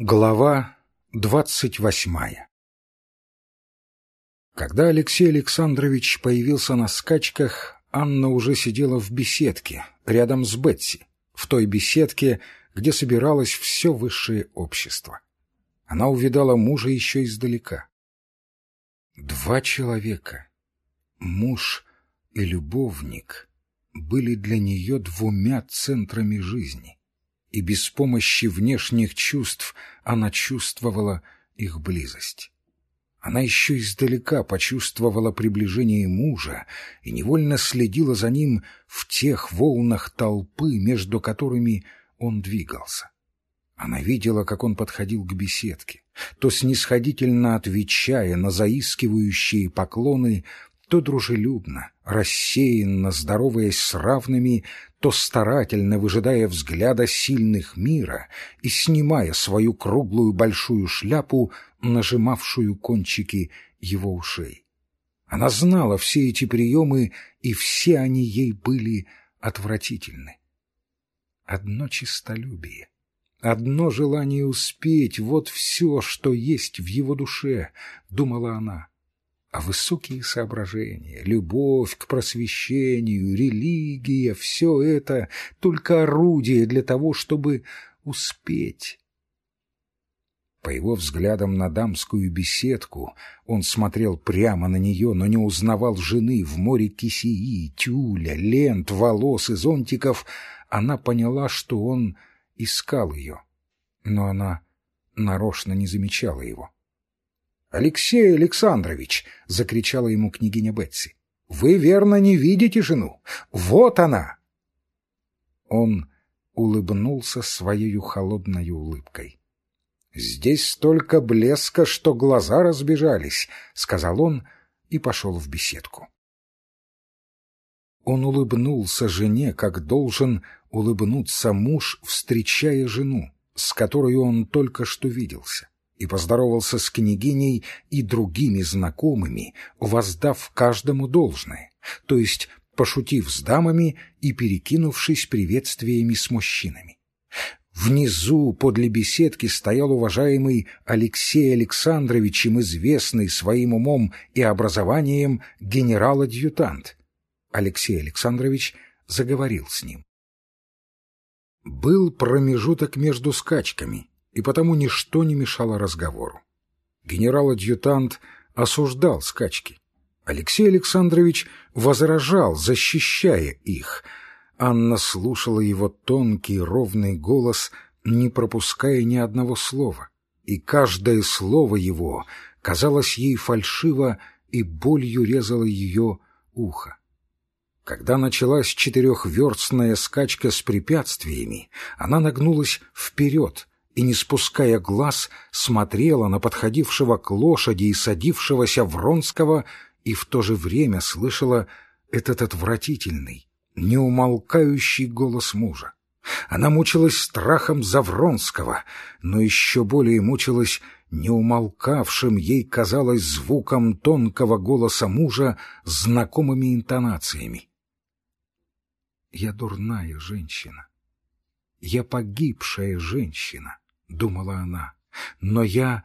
Глава двадцать восьмая Когда Алексей Александрович появился на скачках, Анна уже сидела в беседке, рядом с Бетси, в той беседке, где собиралось все высшее общество. Она увидала мужа еще издалека. Два человека, муж и любовник, были для нее двумя центрами жизни — и без помощи внешних чувств она чувствовала их близость. Она еще издалека почувствовала приближение мужа и невольно следила за ним в тех волнах толпы, между которыми он двигался. Она видела, как он подходил к беседке, то снисходительно отвечая на заискивающие поклоны, то дружелюбно, рассеянно здороваясь с равными, то старательно выжидая взгляда сильных мира и снимая свою круглую большую шляпу, нажимавшую кончики его ушей. Она знала все эти приемы, и все они ей были отвратительны. Одно честолюбие, одно желание успеть — вот все, что есть в его душе, — думала она а высокие соображения, любовь к просвещению, религия — все это только орудие для того, чтобы успеть. По его взглядам на дамскую беседку он смотрел прямо на нее, но не узнавал жены в море кисеи, тюля, лент, волос и зонтиков. Она поняла, что он искал ее, но она нарочно не замечала его. «Алексей Александрович!» — закричала ему княгиня Бетси. «Вы, верно, не видите жену? Вот она!» Он улыбнулся своей холодной улыбкой. «Здесь столько блеска, что глаза разбежались», — сказал он и пошел в беседку. Он улыбнулся жене, как должен улыбнуться муж, встречая жену, с которой он только что виделся и поздоровался с княгиней и другими знакомыми, воздав каждому должное, то есть пошутив с дамами и перекинувшись приветствиями с мужчинами. Внизу, подле беседки, стоял уважаемый Алексей Александрович, им известный своим умом и образованием генерал-адъютант. Алексей Александрович заговорил с ним. Был промежуток между скачками — и потому ничто не мешало разговору. Генерал-адъютант осуждал скачки. Алексей Александрович возражал, защищая их. Анна слушала его тонкий ровный голос, не пропуская ни одного слова, и каждое слово его казалось ей фальшиво и болью резало ее ухо. Когда началась четырехверстная скачка с препятствиями, она нагнулась вперед — и, не спуская глаз, смотрела на подходившего к лошади и садившегося Вронского и в то же время слышала этот отвратительный, неумолкающий голос мужа. Она мучилась страхом за Вронского, но еще более мучилась неумолкавшим, ей казалось, звуком тонкого голоса мужа знакомыми интонациями. «Я дурная женщина. Я погибшая женщина. — думала она. «Но я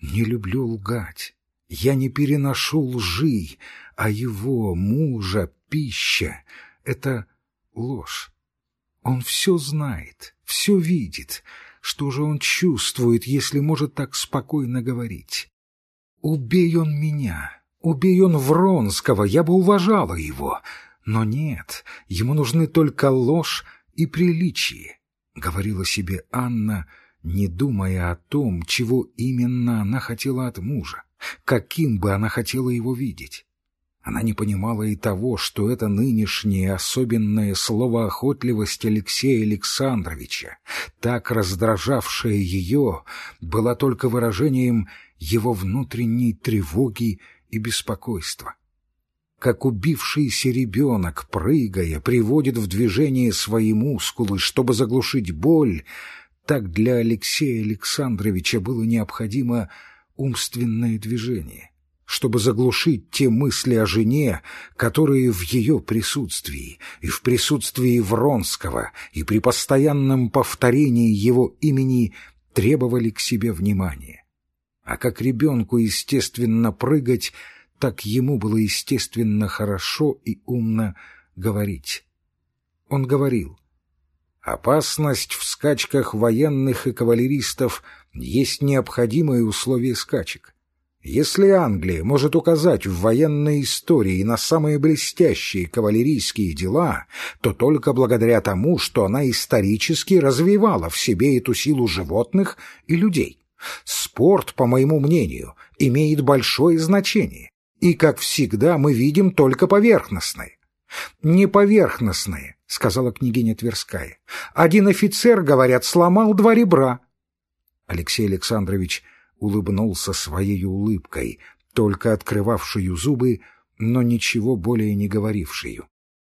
не люблю лгать. Я не переношу лжи, а его, мужа, пища — это ложь. Он все знает, все видит. Что же он чувствует, если может так спокойно говорить? Убей он меня, убей он Вронского, я бы уважала его. Но нет, ему нужны только ложь и приличие, — говорила себе Анна, — не думая о том, чего именно она хотела от мужа, каким бы она хотела его видеть. Она не понимала и того, что это нынешнее особенное словоохотливость Алексея Александровича, так раздражавшее ее, была только выражением его внутренней тревоги и беспокойства. Как убившийся ребенок, прыгая, приводит в движение свои мускулы, чтобы заглушить боль, так для Алексея Александровича было необходимо умственное движение, чтобы заглушить те мысли о жене, которые в ее присутствии и в присутствии Вронского и при постоянном повторении его имени требовали к себе внимания. А как ребенку естественно прыгать, так ему было естественно хорошо и умно говорить. Он говорил, «Опасность в скачках военных и кавалеристов есть необходимое условие скачек. Если Англия может указать в военной истории на самые блестящие кавалерийские дела, то только благодаря тому, что она исторически развивала в себе эту силу животных и людей. Спорт, по моему мнению, имеет большое значение, и, как всегда, мы видим только поверхностное. «Не поверхностное», — сказала княгиня Тверская. «Один офицер, говорят, сломал два ребра». Алексей Александрович улыбнулся своей улыбкой, только открывавшую зубы, но ничего более не говорившую.